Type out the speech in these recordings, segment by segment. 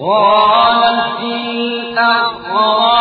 قالت الأعراب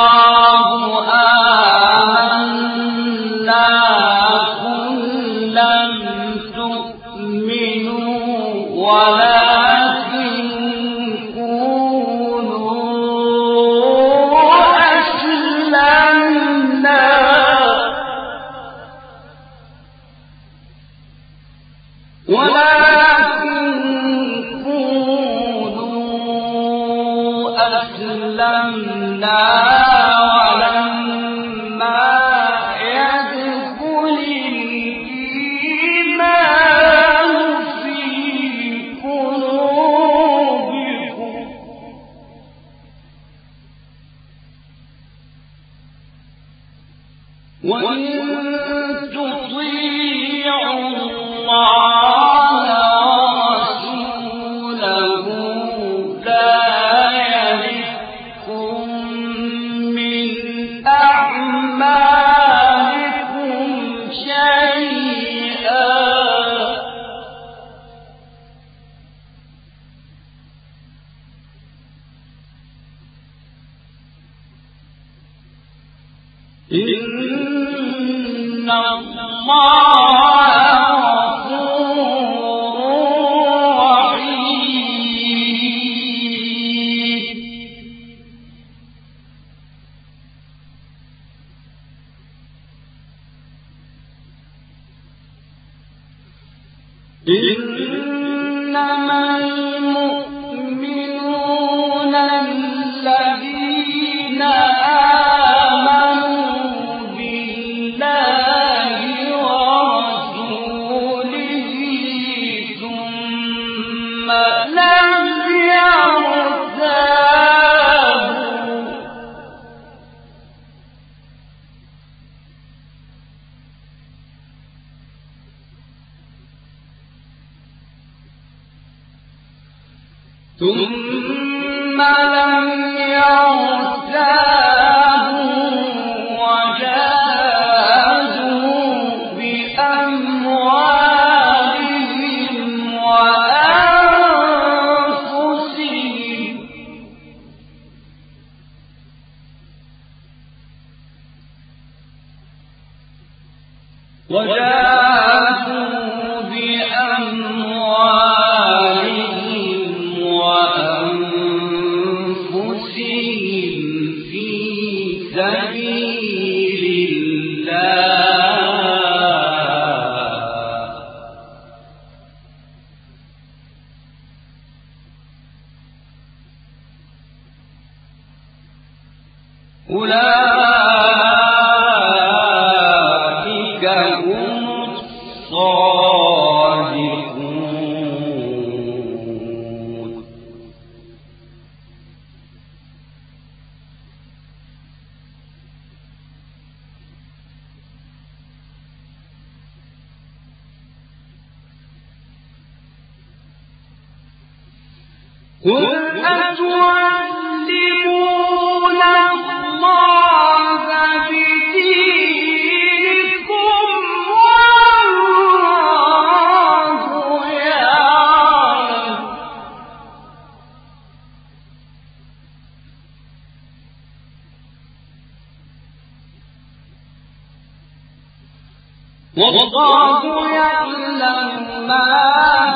والله يعلم ما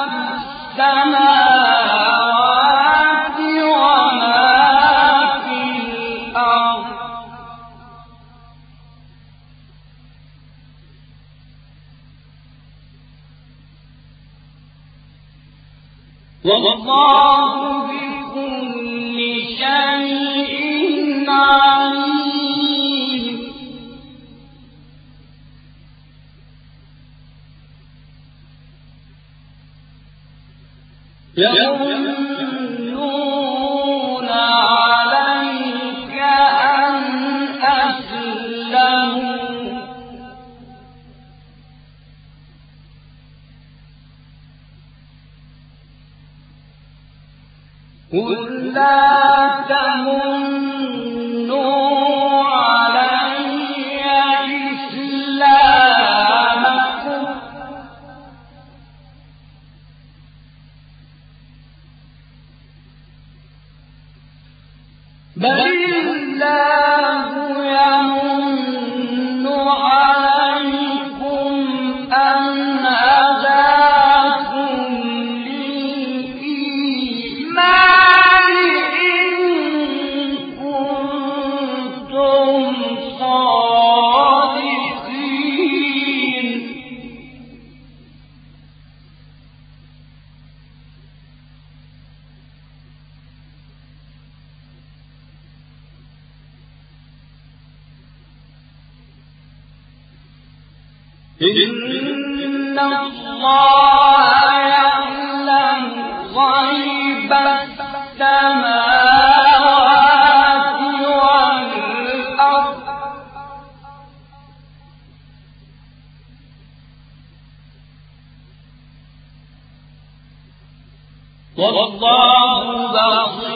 في السماوات وما في الأرض. والله يوم إن الله يعلم غيب السماوات والأرض والله بصير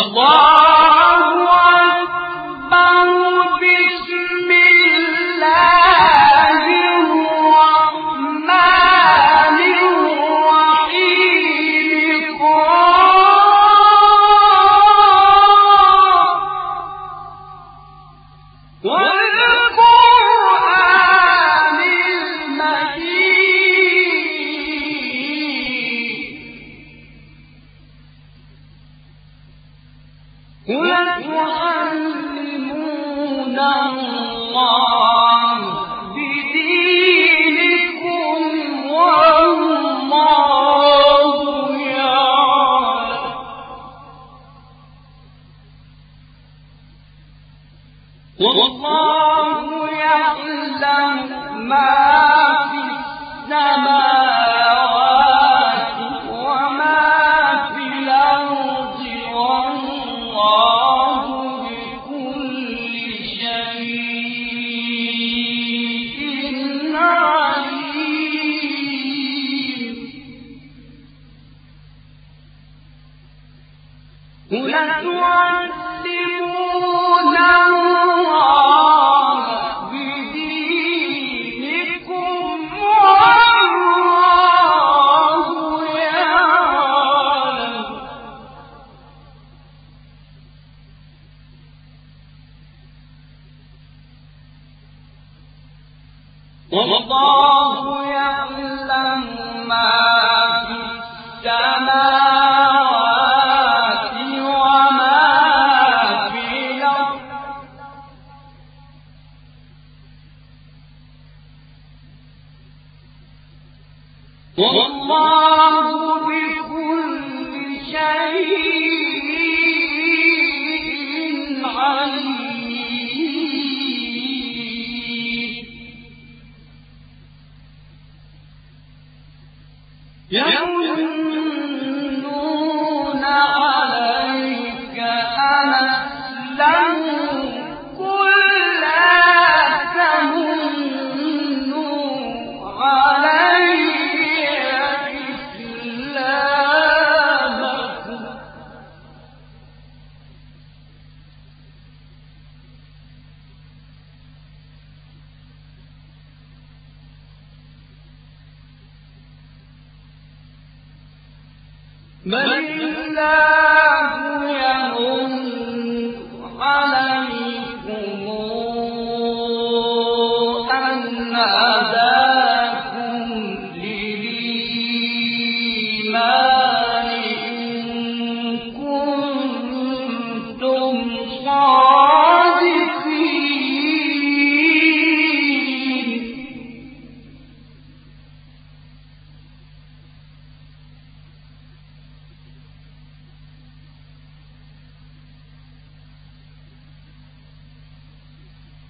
الله أكبر. بسم الله.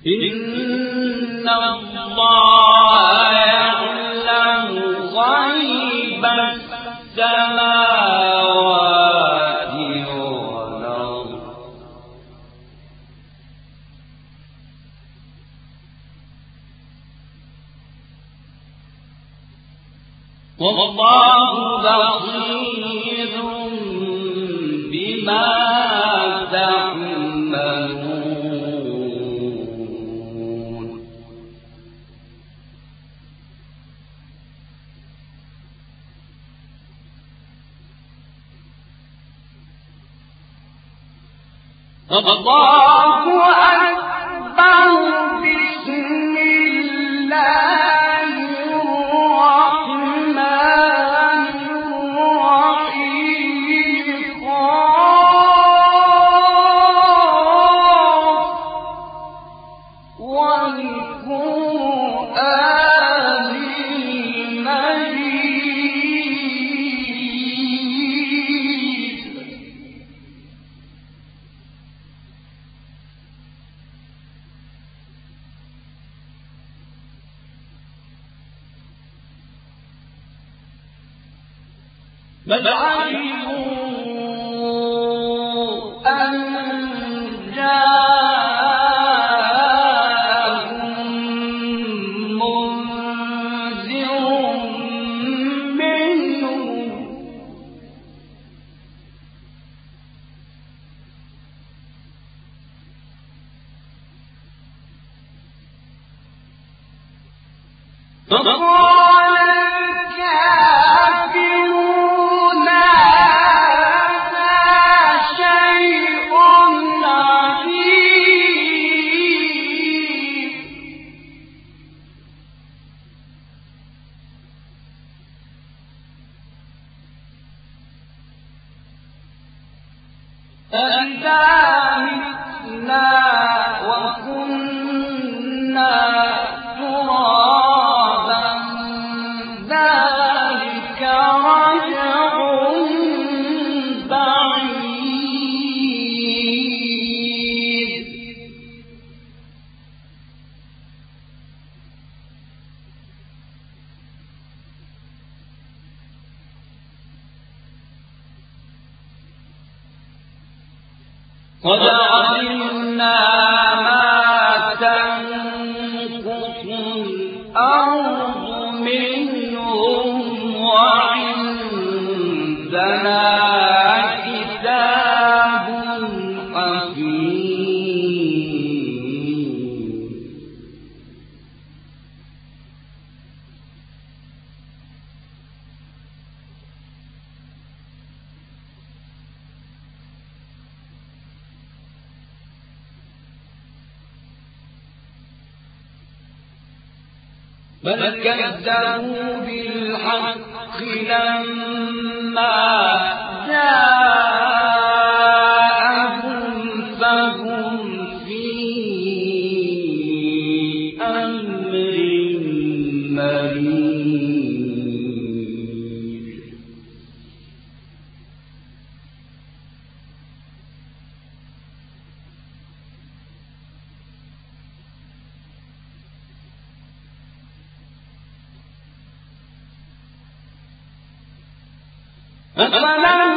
إن الله فقال بل كذبوا بالحق لما فلم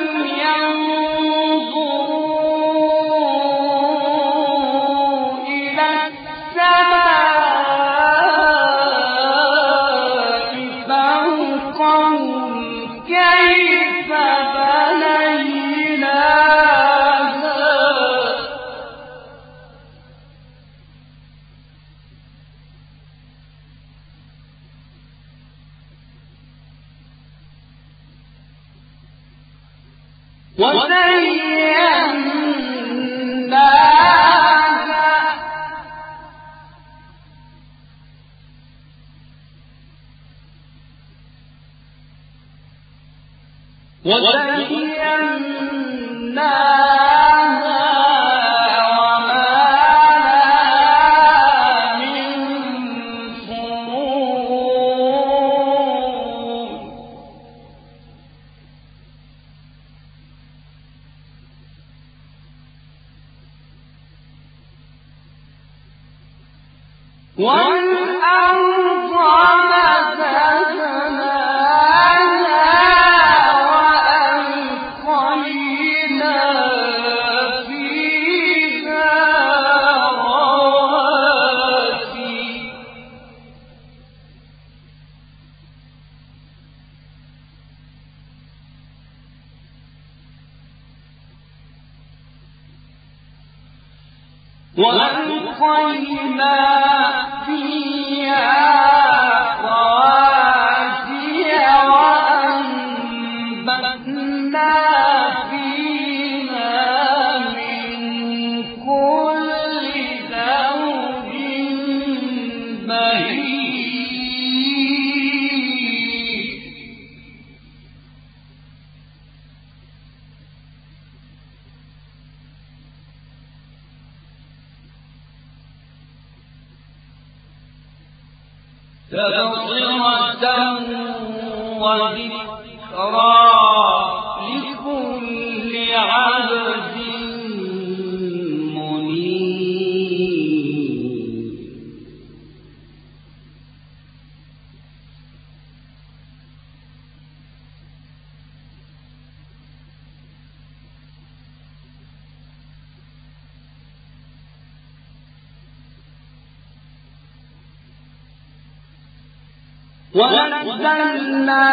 ونزلنا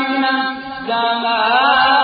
من السماء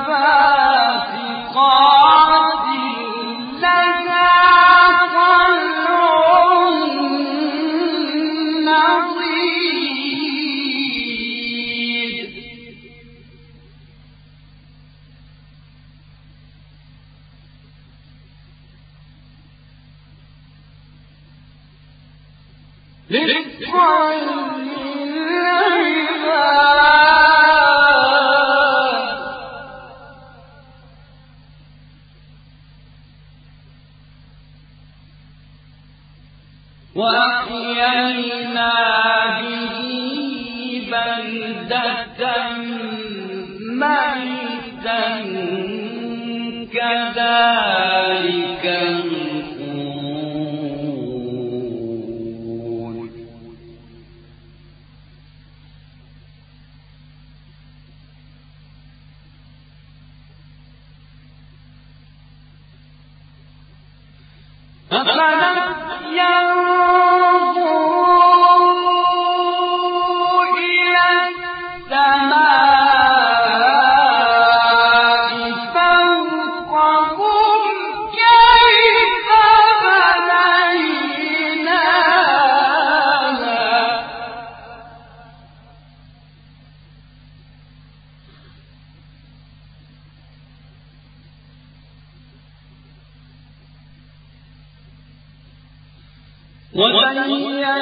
وبيناها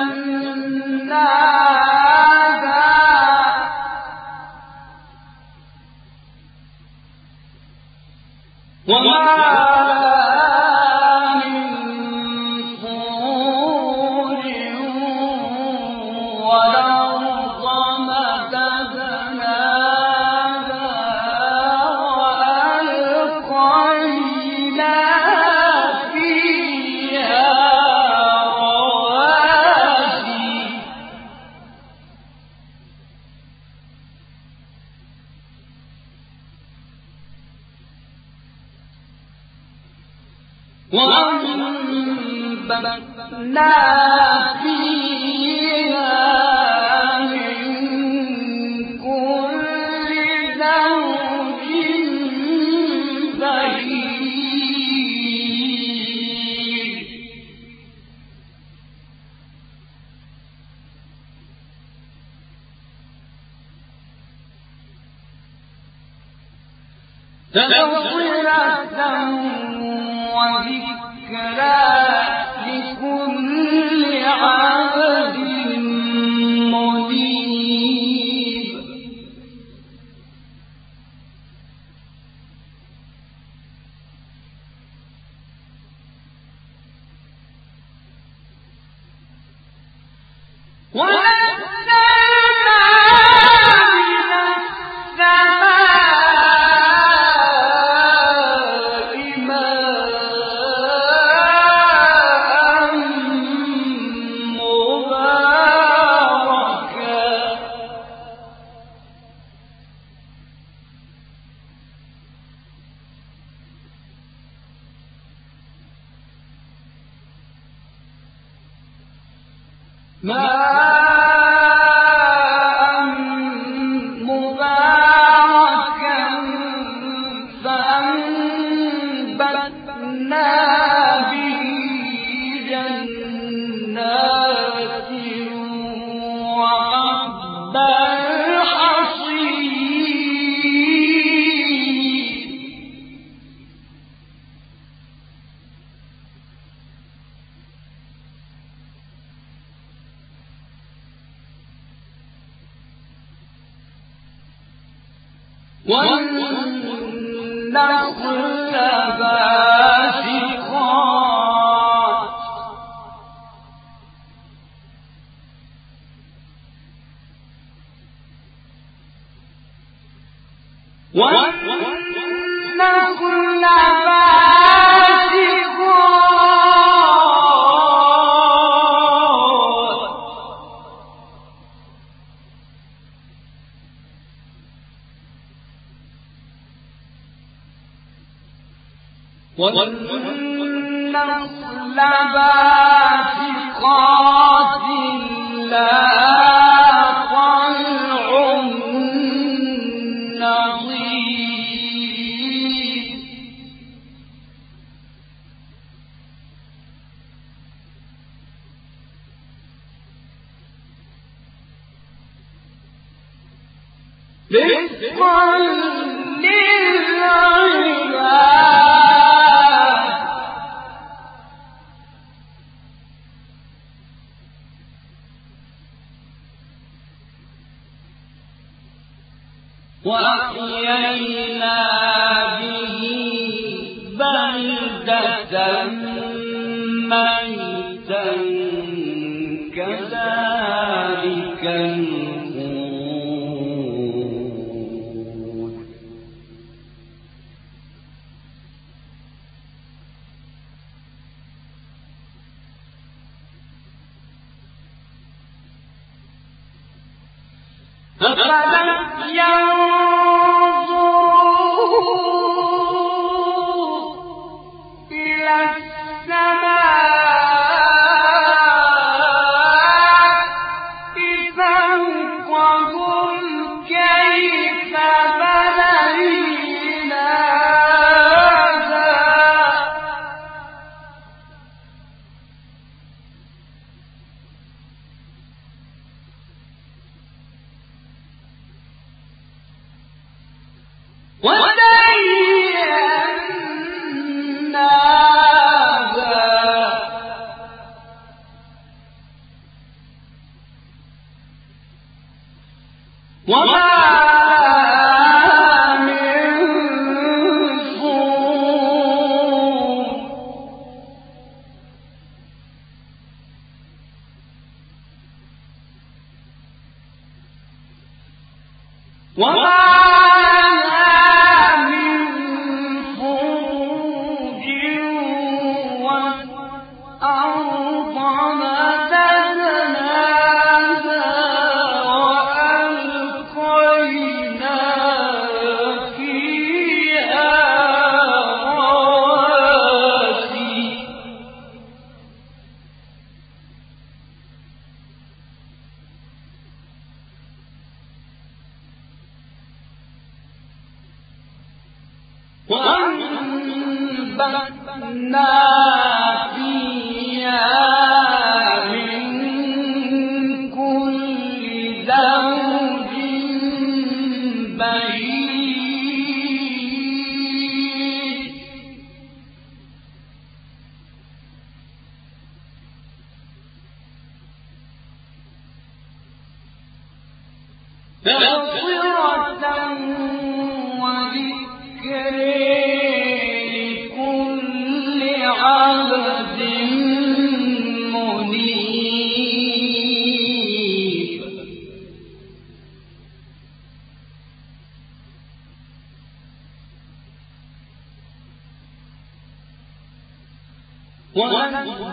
وما والنخل وأحيينا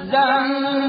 ونزلنا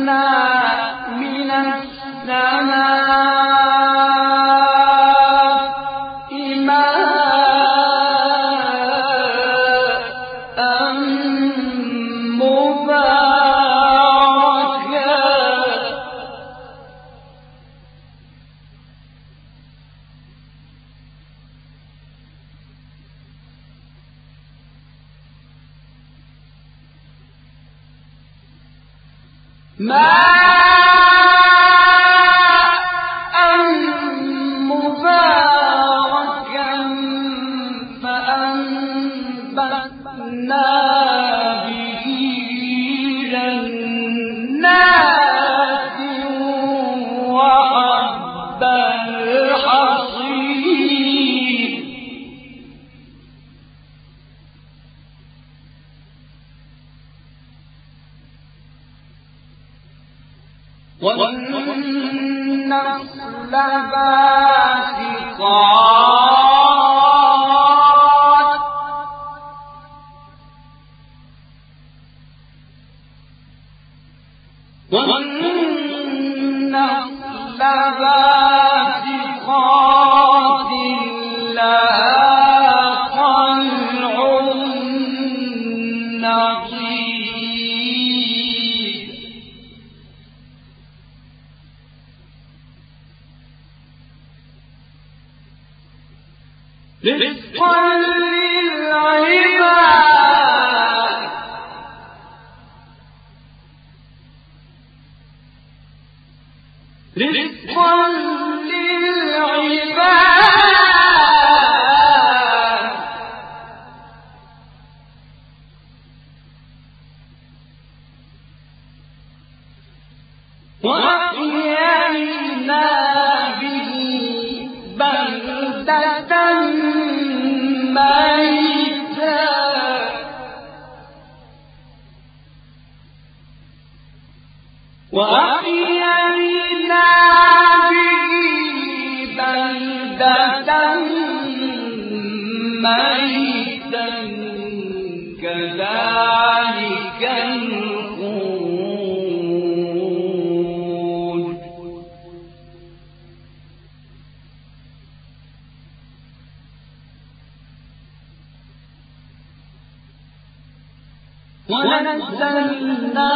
ونزلنا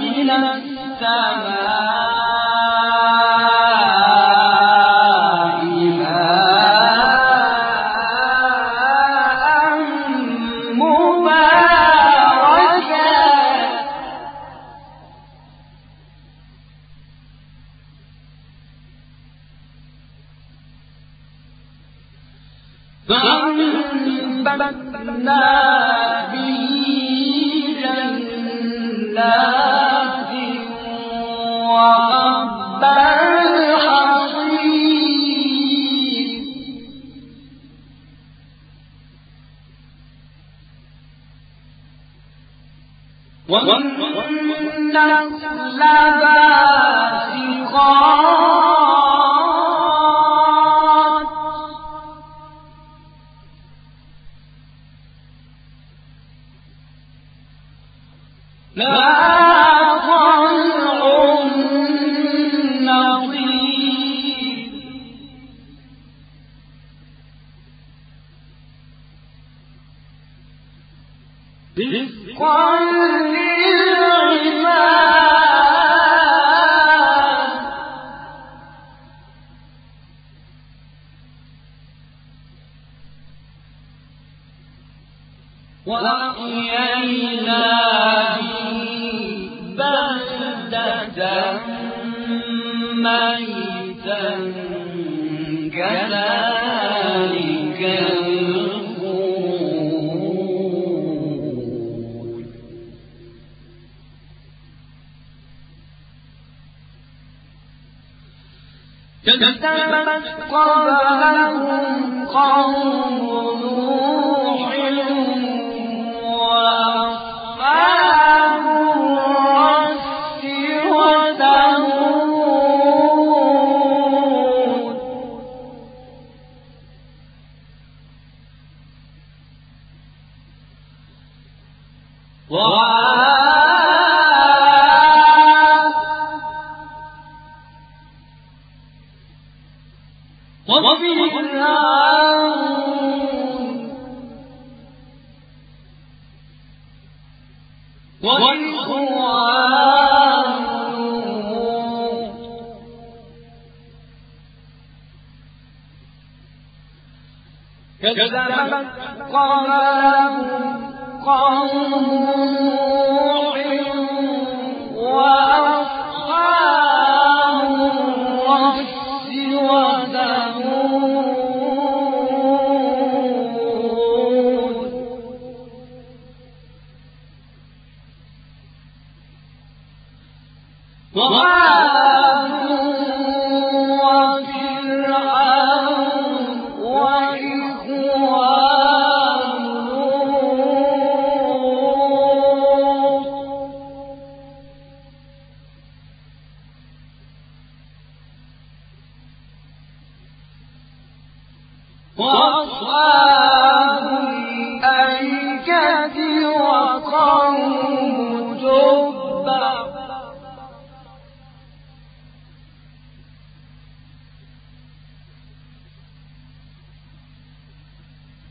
من السماء والنخل باسقات كذبت قبلهم قوم كذبت قبلهم قوم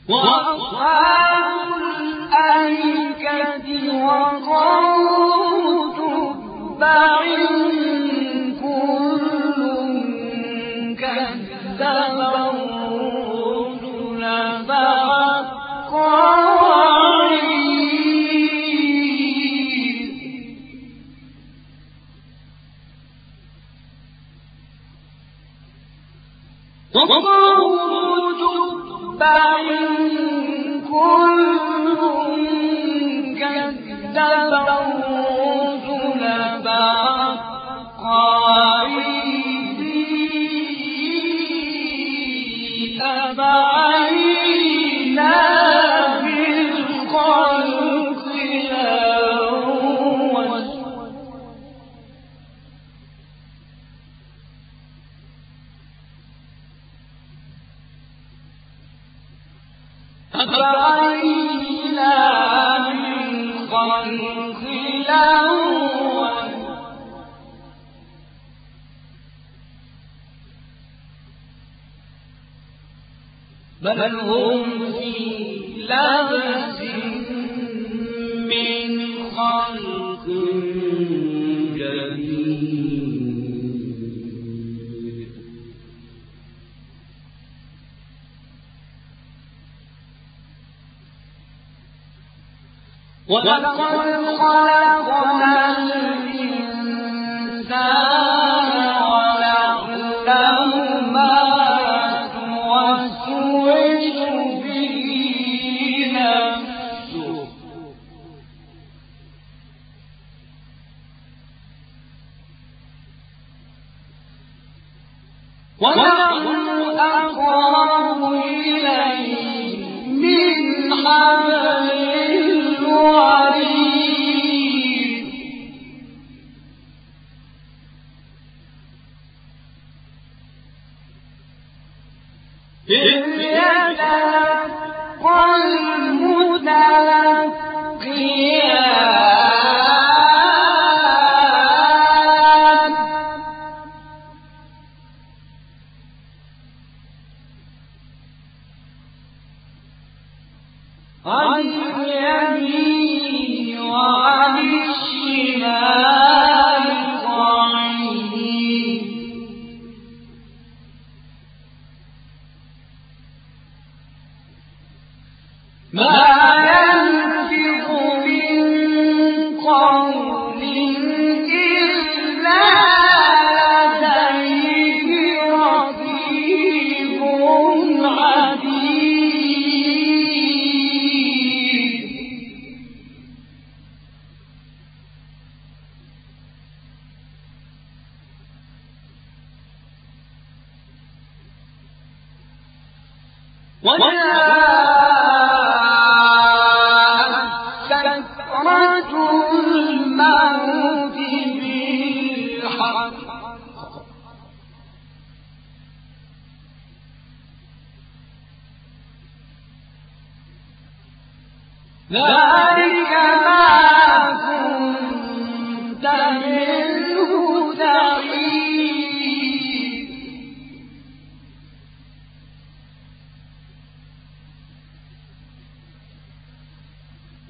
وأصحاب الأيكة وقوم تبع كل كذب الرسل فحق وقوم تبع كذب بل هم في لبس من خلق جديد. ولقد خلقنا الإنسان ونحن أقرب إليه من حبل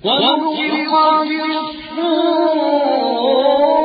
ومغفر الصور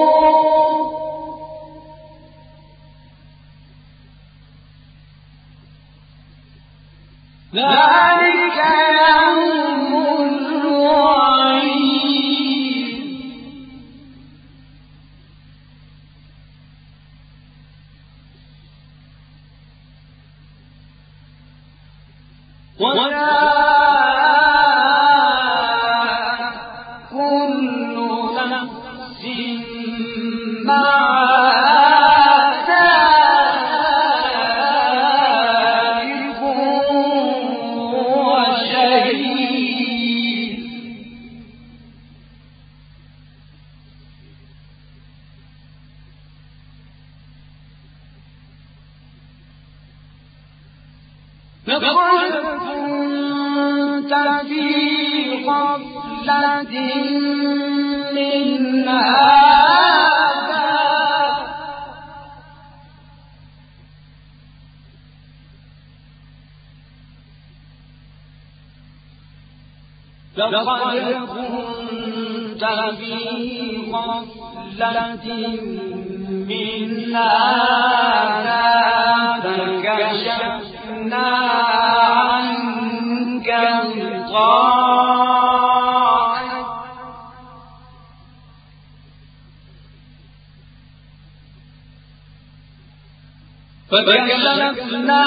لقد كنت في غفلة منا فكشفنا عنك الغار فكشفنا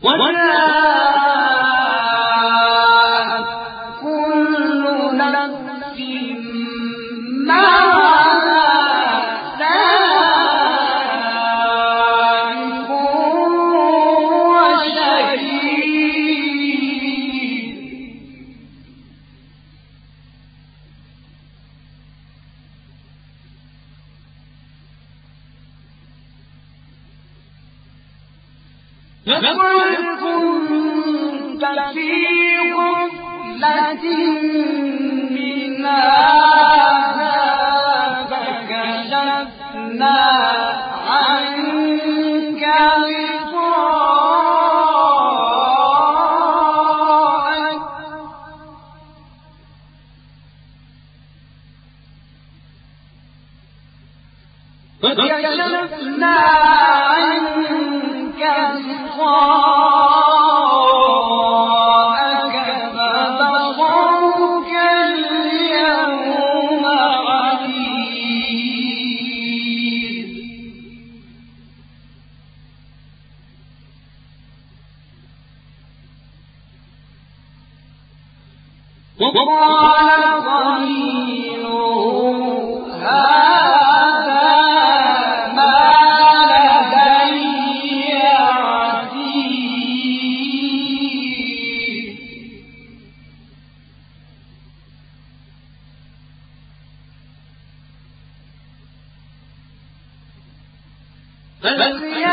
What? what?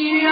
يا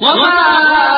وما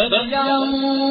وكان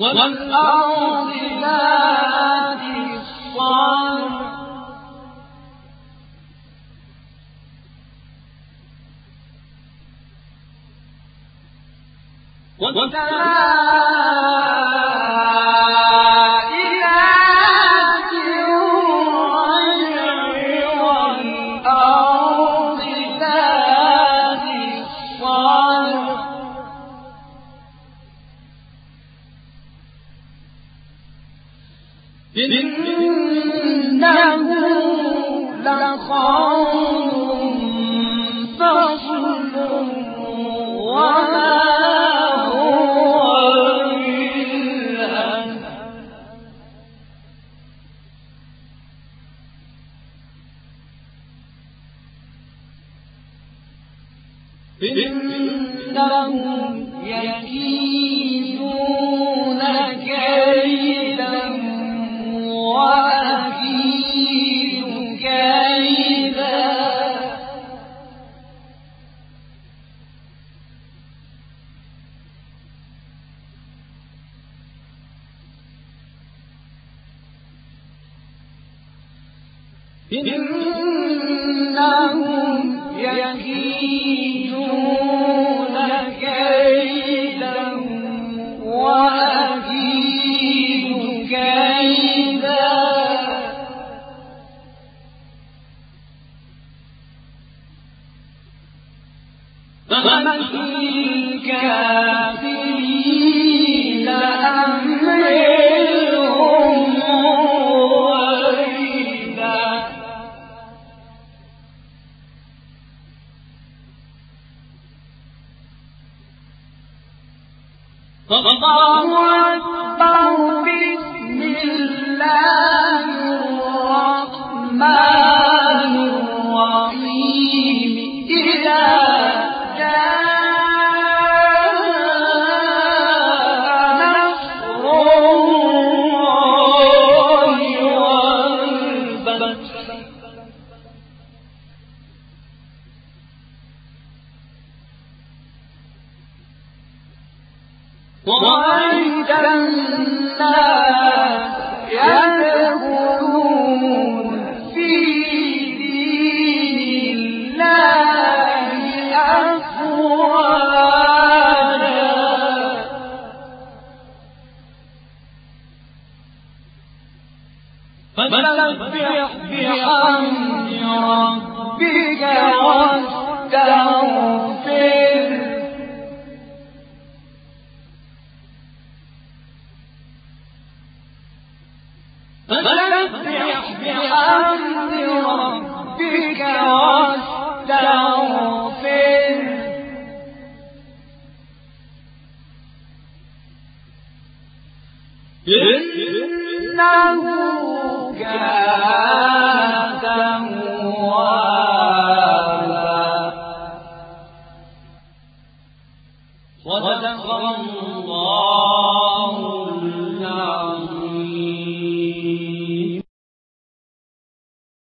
والأرض ذات الصالح